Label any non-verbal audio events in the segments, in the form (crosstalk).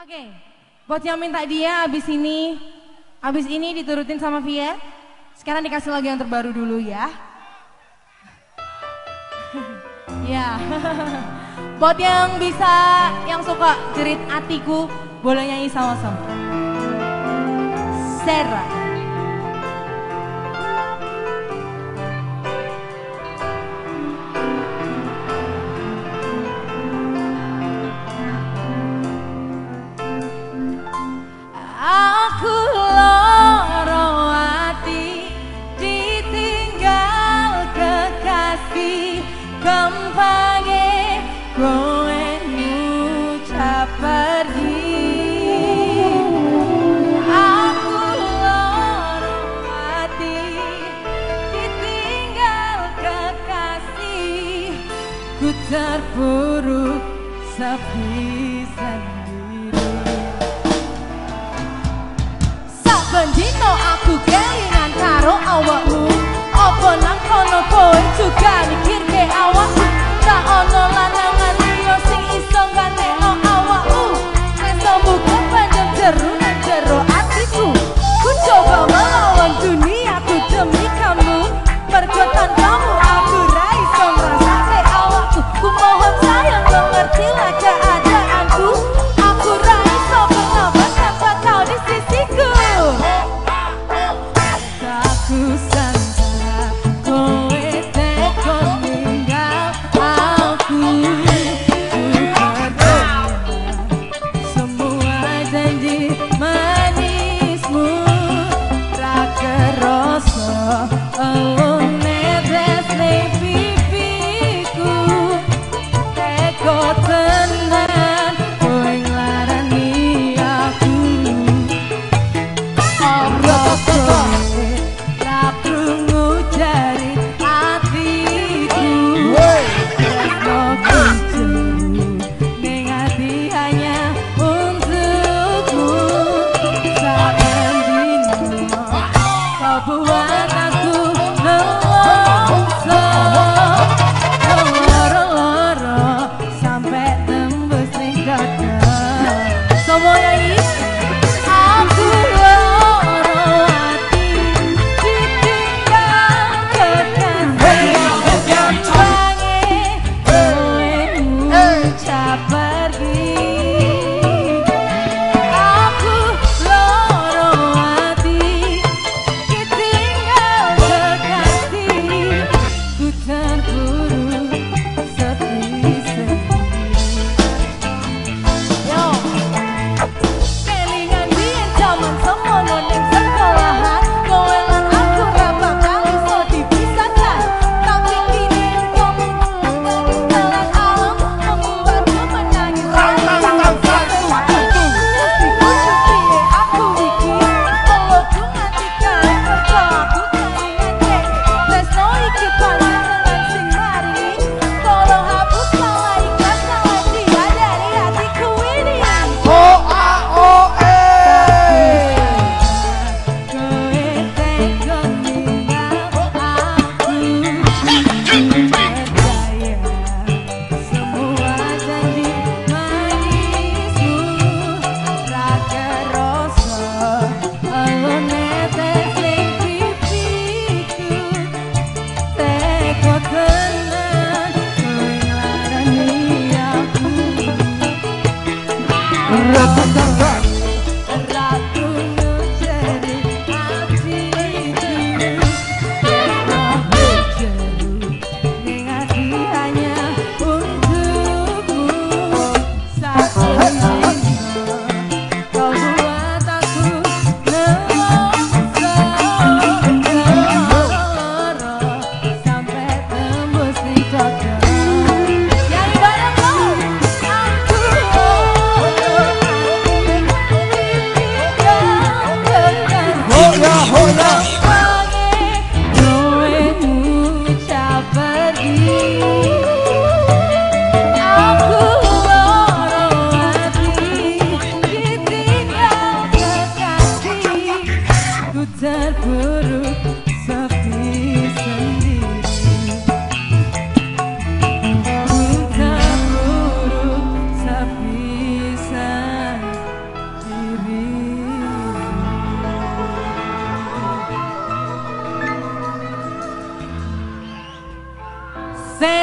Oke, buat yang minta dia abis ini, abis ini diturutin sama Via. Sekarang dikasih lagi yang terbaru dulu ya. (laughs) ya. (laughs) buat yang bisa, yang suka jerit atiku, boleh nyanyi sama-sama. Sarah. Kekasih kempange kowe ngucap pergi Aku loro ati ditinggal kekasih ku terpuruk sepi buat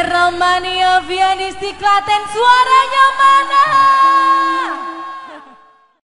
Romania Vianis di Klaten suaranya mana?